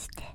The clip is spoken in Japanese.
して。